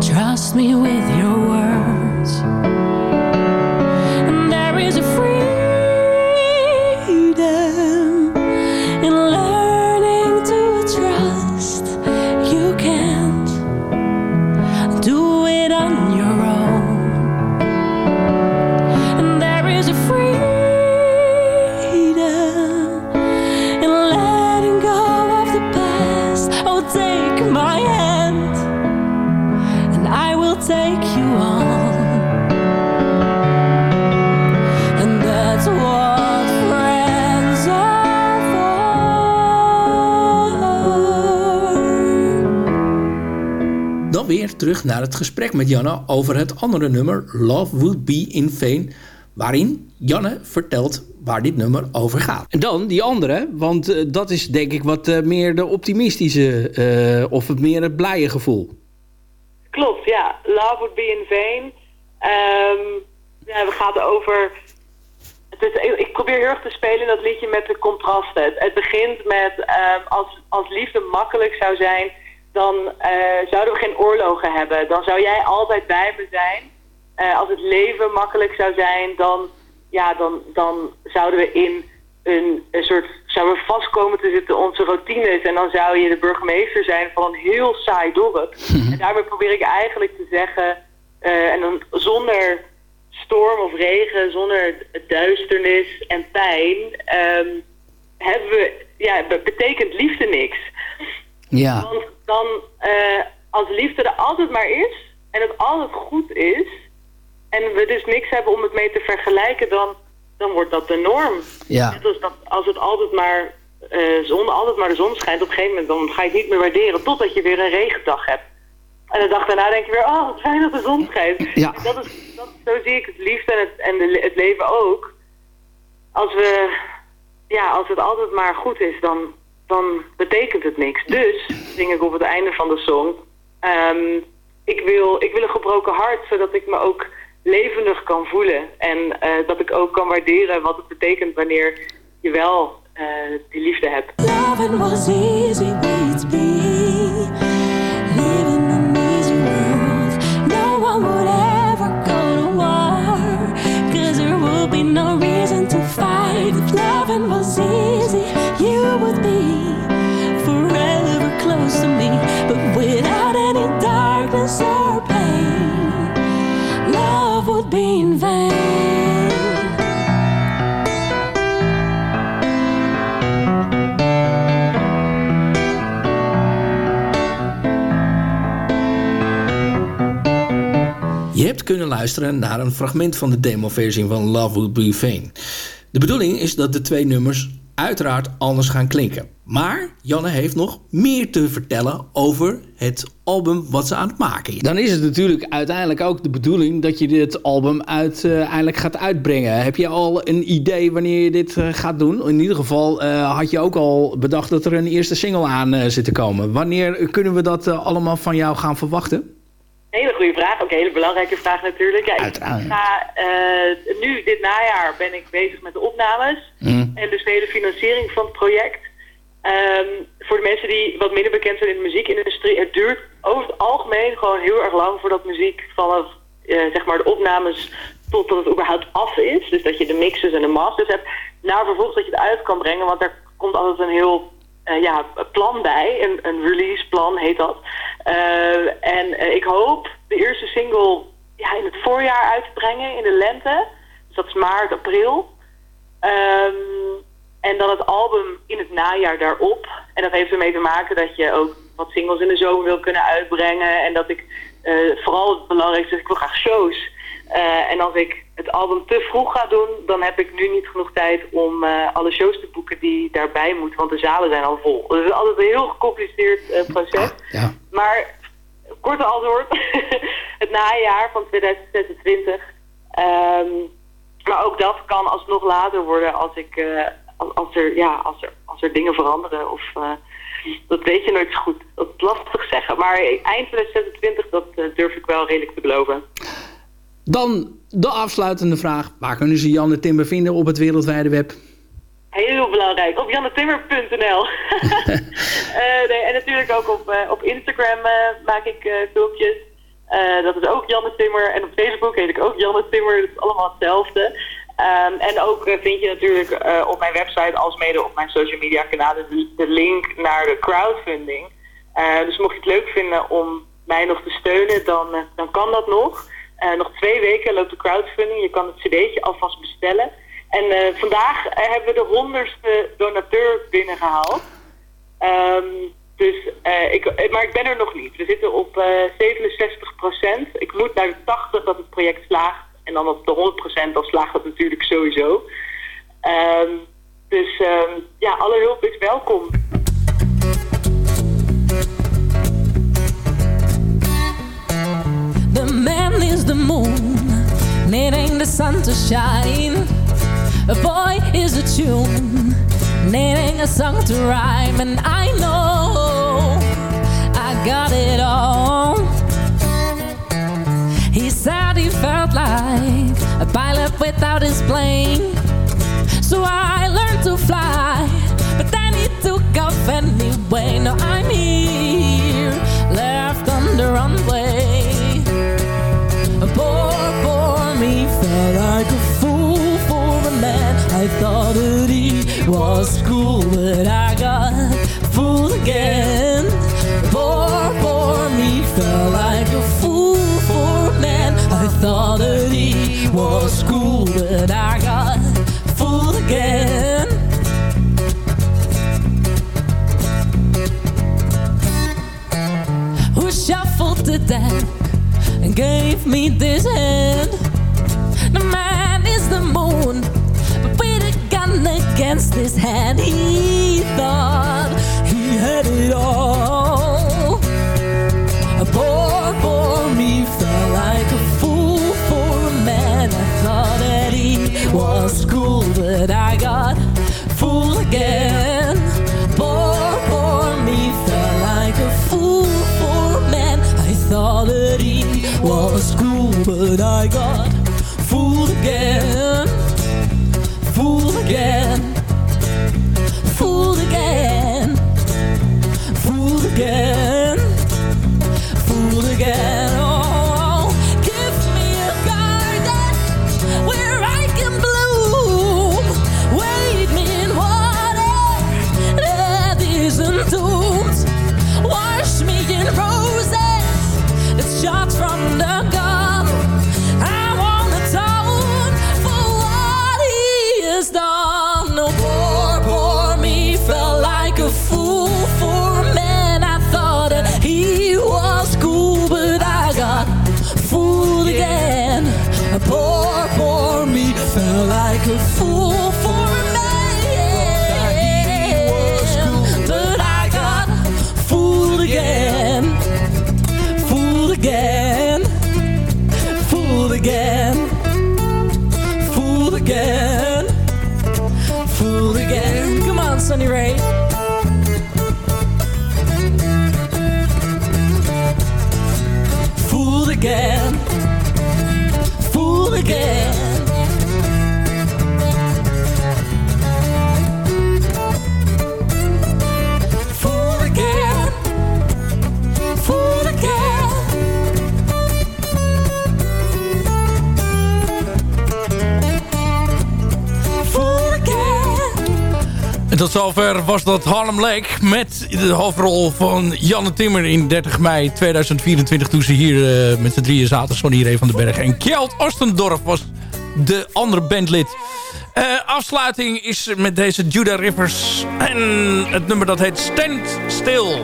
trust me with your words. Terug naar het gesprek met Janne over het andere nummer Love Would Be in Vain. Waarin Janne vertelt waar dit nummer over gaat. En dan die andere, want eh, dat is denk ik wat eh, meer de optimistische eh, of het meer het blije gevoel. Klopt, ja. Love would be in vain. Ehm ja, we gaan over... Het is, ik- probeer heel erg te spelen in dat liedje met de contrasten. Het, het begint met ehm, als, als liefde makkelijk zou zijn, dan eh, zouden we geen oorlogen hebben. Dan zou jij altijd bij me zijn. Eh, als het leven makkelijk zou zijn, dan, ja, dan, dan zouden we in een, een soort zouden we vast komen te zitten in onze routines. En dan zou je de burgemeester zijn van een heel saai dorp. En daarmee probeer ik eigenlijk te zeggen, eh, en dan zonder storm of regen, zonder duisternis en pijn, ehm, hebben we, ja, be- betekent liefde niks. Ja. Want dan, eh, als liefde er altijd maar is en het altijd goed is, en we dus niks hebben om het mee te vergelijken, dan, dan wordt dat de norm. Ja. Net als dat als het altijd maar, eh zon, altijd maar de zon schijnt, op een gegeven moment dan ga je het niet meer waarderen totdat je weer een regendag hebt. En de dag daarna denk je weer, oh, wat fijn dat de zon schijnt. Ja. Dat is, dat, zo zie ik het liefde en, het, en de, het leven ook. Als we, ja, als het altijd maar goed is, dan, dan betekent het niks. Dus, zing ik op het einde van de song, ehm, ik, wil, ik wil een gebroken hart, zodat ik me ook levendig kan voelen. En eh, dat ik ook kan waarderen wat het betekent wanneer je wel eh, die liefde hebt. Be no reason to fight. If loving was easy, you would be forever close to me. But without any darkness or pain, love would be in vain. Kunnen luisteren naar een fragment van de demoversie van Love Would Be Vain. De bedoeling is dat de twee nummers uiteraard anders gaan klinken. Maar Janne heeft nog meer te vertellen over het album wat ze aan het maken is. Dan is het natuurlijk uiteindelijk ook de bedoeling dat je dit album uiteindelijk gaat uitbrengen. Heb je al een idee wanneer je dit eh, gaat doen? In ieder geval eh, had je ook al bedacht dat er een eerste single aan eh, zit te komen. Wanneer kunnen we dat eh, allemaal van jou gaan verwachten? Hele goede vraag, ook een hele belangrijke vraag natuurlijk. Ja, ik ga, eh, nu, dit najaar, ben ik bezig met de opnames. Mm. En dus de hele financiering van het project. Ehm, voor de mensen die wat minder bekend zijn in de muziekindustrie, het duurt over het algemeen gewoon heel erg lang voordat muziek vanaf eh, zeg maar de opnames totdat het überhaupt af is. Dus dat je de mixes en de masters hebt. Nou, vervolgens dat je het uit kan brengen, want er komt altijd een heel eh, ja, plan bij. Een, een release plan heet dat. Eh, en eh, ik hoop de eerste single ja, in het voorjaar uit te brengen, in de lente. Dus dat is maart, april. Ehm, en dan het album in het najaar daarop. En dat heeft ermee te maken dat je ook wat singles in de zomer wil kunnen uitbrengen. En dat ik vooral het belangrijkste is, ik wil graag shows. Eh, en als ik het album te vroeg ga doen, dan heb ik nu niet genoeg tijd om eh, alle shows te boeken die daarbij moeten. Want de zalen zijn al vol. Dus het is altijd een heel gecompliceerd eh, proces. Ja. Maar korte antwoord. *laughs* het najaar van 2026. Ehm, maar ook dat kan alsnog later worden als ik... als, er, ja, als er als er dingen veranderen. Of, dat weet je nooit zo goed. Dat is lastig zeggen. Maar eind 2026, dat durf ik wel redelijk te beloven. Dan de afsluitende vraag. Waar kunnen ze Janne Timmer vinden op het wereldwijde web? Heel belangrijk. Op jannetimmer.nl. *laughs* *laughs* Eh, nee, en natuurlijk ook op, eh, op Instagram eh, maak ik filmpjes. Dat is ook Janne Timmer. En op Facebook heet ik ook Janne Timmer. Dat is allemaal hetzelfde. Ehm, en ook vind je natuurlijk op mijn website, als mede op mijn social media kanalen, de, de link naar de crowdfunding. Dus mocht je het leuk vinden om mij nog te steunen, dan, dan kan dat nog. Eh, nog twee weken loopt de crowdfunding. Je kan het cd'tje alvast bestellen. En eh, vandaag eh, hebben we de honderdste donateur binnengehaald. Ehm, dus, ik, maar ik ben er nog niet. We zitten op eh 67% Ik moet naar de 80 dat het project slaagt. En dan op de 100% dan slaagt het natuurlijk sowieso. Ehm, dus ehm, ja, alle hulp is welkom. The moon, needing the sun to shine. A boy is a tune, needing a song to rhyme. And I know I got it all. He said he felt like a pilot without his plane. So I learned to fly, but then he took off anyway. Now I'm here, was cool, but I got fooled again. Poor, poor me, felt like a fool for a man. I thought that he was cool, but I got fooled again. Who shuffled the deck and gave me this hand? Against his hand, he thought he had it all. Poor, poor me felt like a fool for a man. I thought that he was cool, but I got fooled again. Poor, poor me felt like a fool for a man. I thought that he was cool, but I got tot zover was dat Harlem Lake met de hoofdrol van Janne Timmer in 30 mei 2024... toen ze hier eh, met z'n drieën zaten, Sonny Ray van den Berg. En Kjeld Ostendorf was de andere bandlid. Eh, afsluiting is met deze Judah Rivers en het nummer dat heet Stand Still.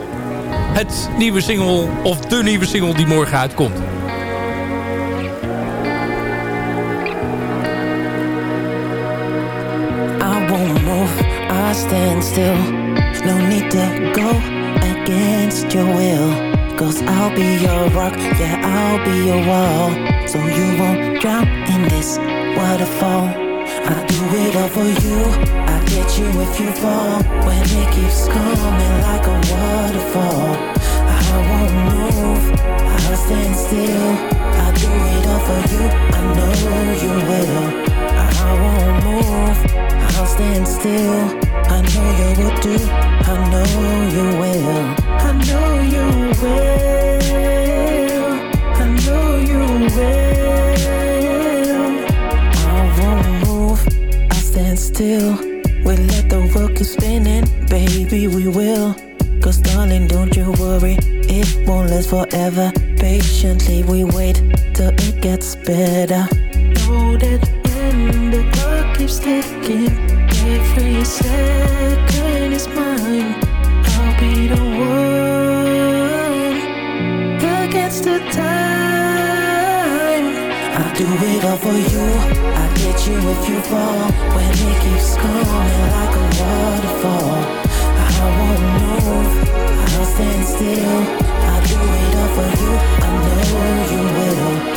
Het nieuwe single, of de nieuwe single die morgen uitkomt. Stand still. No need to go against your will. Cause I'll be your rock, yeah, I'll be your wall. So you won't drown in this waterfall. I do it all for you. I get you if you fall. When it keeps coming like a waterfall. I won't move. I'll stand still. I do it all for you. I know you will. I won't move. I'll stand still. I know you will do. I know you will. I know you will. I know you will. I won't move. I'll stand still. We let the world keep spinning, baby. We will. Cause darling, don't you worry. It won't last forever. Patiently we wait till it gets better. Know that when the keeps ticking, every second is mine. I'll be the one against the time. I do it all for you. I get you if you fall. When it keeps coming like a waterfall. I won't move. I'll stand still. I do it all for you. I know you will.